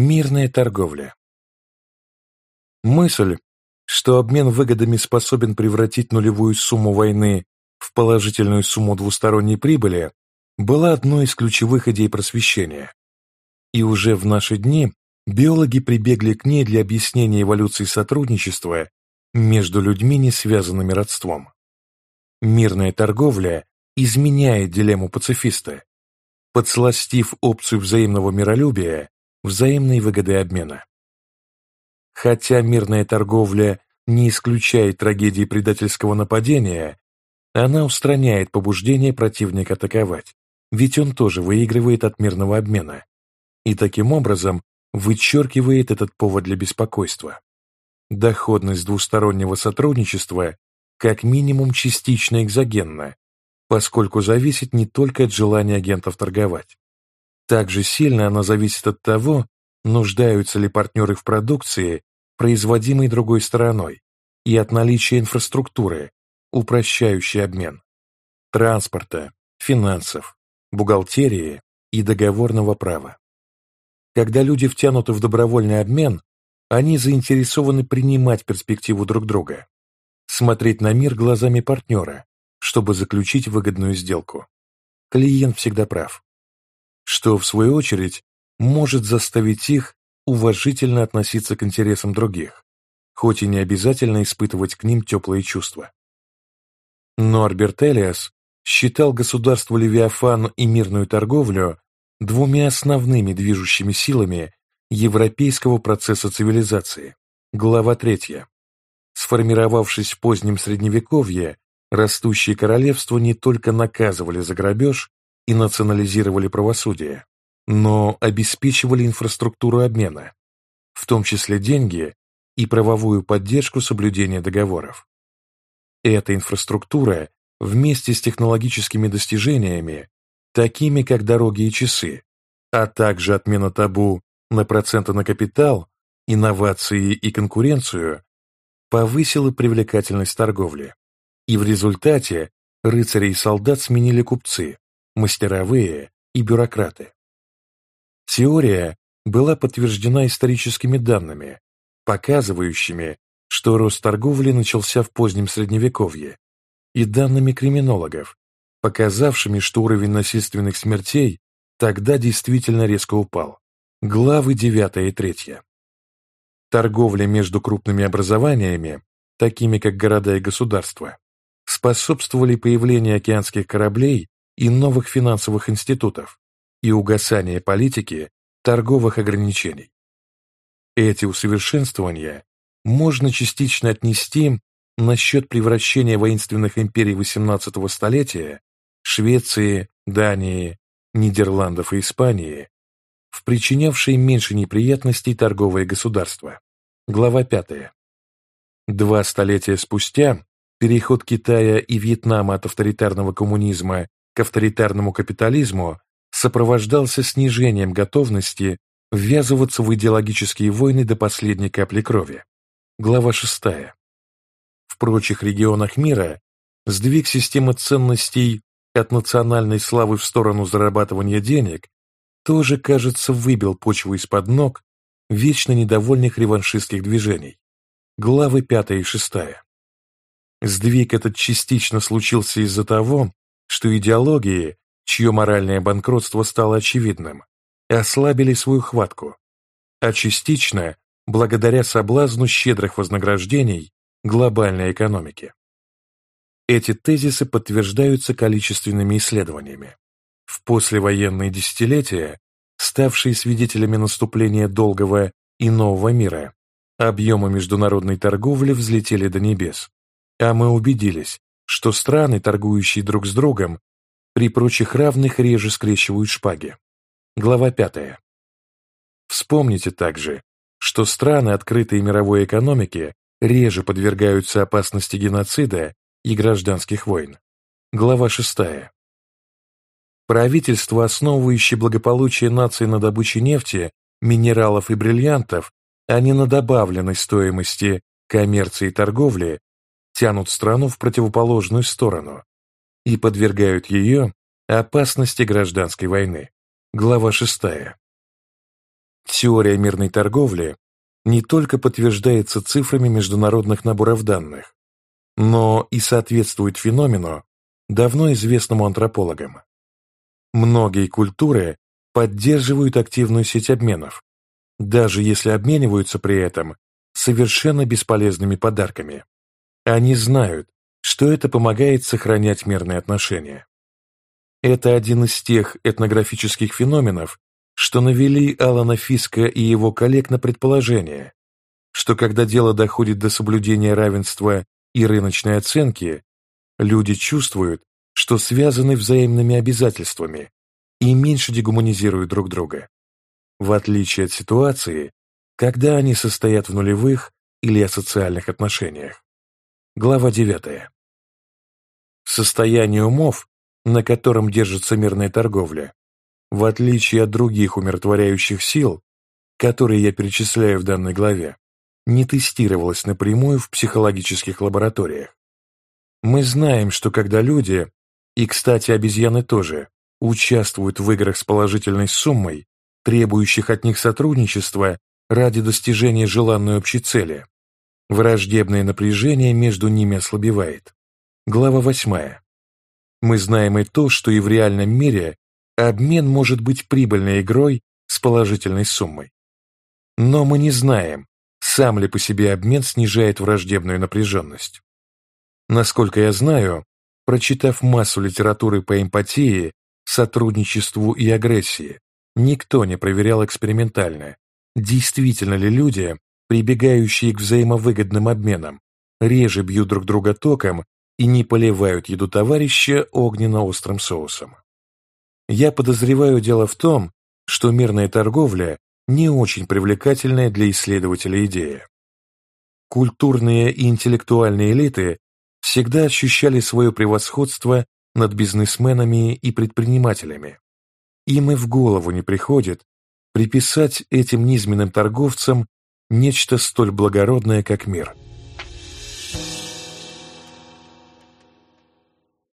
Мирная торговля. Мысль, что обмен выгодами способен превратить нулевую сумму войны в положительную сумму двусторонней прибыли, была одной из ключевых идей просвещения. И уже в наши дни биологи прибегли к ней для объяснения эволюции сотрудничества между людьми, не связанными родством. Мирная торговля изменяет дилемму пацифиста, подсластив опцию взаимного миролюбия взаимной выгоды обмена. Хотя мирная торговля не исключает трагедии предательского нападения, она устраняет побуждение противника атаковать, ведь он тоже выигрывает от мирного обмена, и таким образом вычеркивает этот повод для беспокойства. Доходность двустороннего сотрудничества как минимум частично экзогенна, поскольку зависит не только от желания агентов торговать. Также сильно она зависит от того, нуждаются ли партнеры в продукции, производимой другой стороной, и от наличия инфраструктуры, упрощающей обмен, транспорта, финансов, бухгалтерии и договорного права. Когда люди втянуты в добровольный обмен, они заинтересованы принимать перспективу друг друга, смотреть на мир глазами партнера, чтобы заключить выгодную сделку. Клиент всегда прав что, в свою очередь, может заставить их уважительно относиться к интересам других, хоть и не обязательно испытывать к ним теплые чувства. Но Арберт Элиас считал государство Левиафан и мирную торговлю двумя основными движущими силами европейского процесса цивилизации. Глава 3. Сформировавшись в позднем Средневековье, растущие королевства не только наказывали за грабеж, и национализировали правосудие, но обеспечивали инфраструктуру обмена, в том числе деньги и правовую поддержку соблюдения договоров. Эта инфраструктура вместе с технологическими достижениями, такими как дороги и часы, а также отмена табу на проценты на капитал, инновации и конкуренцию, повысила привлекательность торговли. И в результате рыцари и солдат сменили купцы, мастеровые и бюрократы. Теория была подтверждена историческими данными, показывающими, что рост торговли начался в позднем Средневековье, и данными криминологов, показавшими, что уровень насильственных смертей тогда действительно резко упал. Главы 9 и 3. Торговля между крупными образованиями, такими как города и государства, способствовали появлению океанских кораблей и новых финансовых институтов и угасания политики торговых ограничений. Эти усовершенствования можно частично отнести на счет превращения воинственных империй XVIII столетия Швеции, Дании, Нидерландов и Испании в причинявшие меньше неприятностей торговые государства. Глава 5. Два столетия спустя переход Китая и Вьетнама от авторитарного коммунизма к авторитарному капитализму сопровождался снижением готовности ввязываться в идеологические войны до последней капли крови. Глава 6. В прочих регионах мира сдвиг системы ценностей от национальной славы в сторону зарабатывания денег тоже, кажется, выбил почву из-под ног вечно недовольных реваншистских движений. Главы 5 и 6. Сдвиг этот частично случился из-за того, что идеологии, чье моральное банкротство стало очевидным, ослабили свою хватку, а частично благодаря соблазну щедрых вознаграждений глобальной экономики. Эти тезисы подтверждаются количественными исследованиями. В послевоенные десятилетия, ставшие свидетелями наступления долгого и нового мира, объемы международной торговли взлетели до небес, а мы убедились, что страны, торгующие друг с другом, при прочих равных реже скрещивают шпаги. Глава 5. Вспомните также, что страны, открытые мировой экономике, реже подвергаются опасности геноцида и гражданских войн. Глава 6. Правительство, основывающее благополучие нации на добыче нефти, минералов и бриллиантов, а не на добавленной стоимости коммерции и торговли, тянут страну в противоположную сторону и подвергают ее опасности гражданской войны. Глава 6. Теория мирной торговли не только подтверждается цифрами международных наборов данных, но и соответствует феномену, давно известному антропологам. Многие культуры поддерживают активную сеть обменов, даже если обмениваются при этом совершенно бесполезными подарками. Они знают, что это помогает сохранять мирные отношения. Это один из тех этнографических феноменов, что навели Алана Фиска и его коллег на предположение, что когда дело доходит до соблюдения равенства и рыночной оценки, люди чувствуют, что связаны взаимными обязательствами и меньше дегуманизируют друг друга, в отличие от ситуации, когда они состоят в нулевых или асоциальных отношениях. Глава 9. Состояние умов, на котором держится мирная торговля, в отличие от других умиротворяющих сил, которые я перечисляю в данной главе, не тестировалось напрямую в психологических лабораториях. Мы знаем, что когда люди, и, кстати, обезьяны тоже, участвуют в играх с положительной суммой, требующих от них сотрудничества ради достижения желанной общей цели, враждебное напряжение между ними ослабевает. Глава 8. Мы знаем и то, что и в реальном мире обмен может быть прибыльной игрой с положительной суммой. Но мы не знаем, сам ли по себе обмен снижает враждебную напряженность. Насколько я знаю, прочитав массу литературы по эмпатии, сотрудничеству и агрессии, никто не проверял экспериментально, действительно ли люди, прибегающие к взаимовыгодным обменам, реже бьют друг друга током и не поливают еду товарища огненно-острым соусом. Я подозреваю дело в том, что мирная торговля не очень привлекательная для исследователя идея. Культурные и интеллектуальные элиты всегда ощущали свое превосходство над бизнесменами и предпринимателями. Им и в голову не приходит приписать этим низменным торговцам нечто столь благородное, как мир –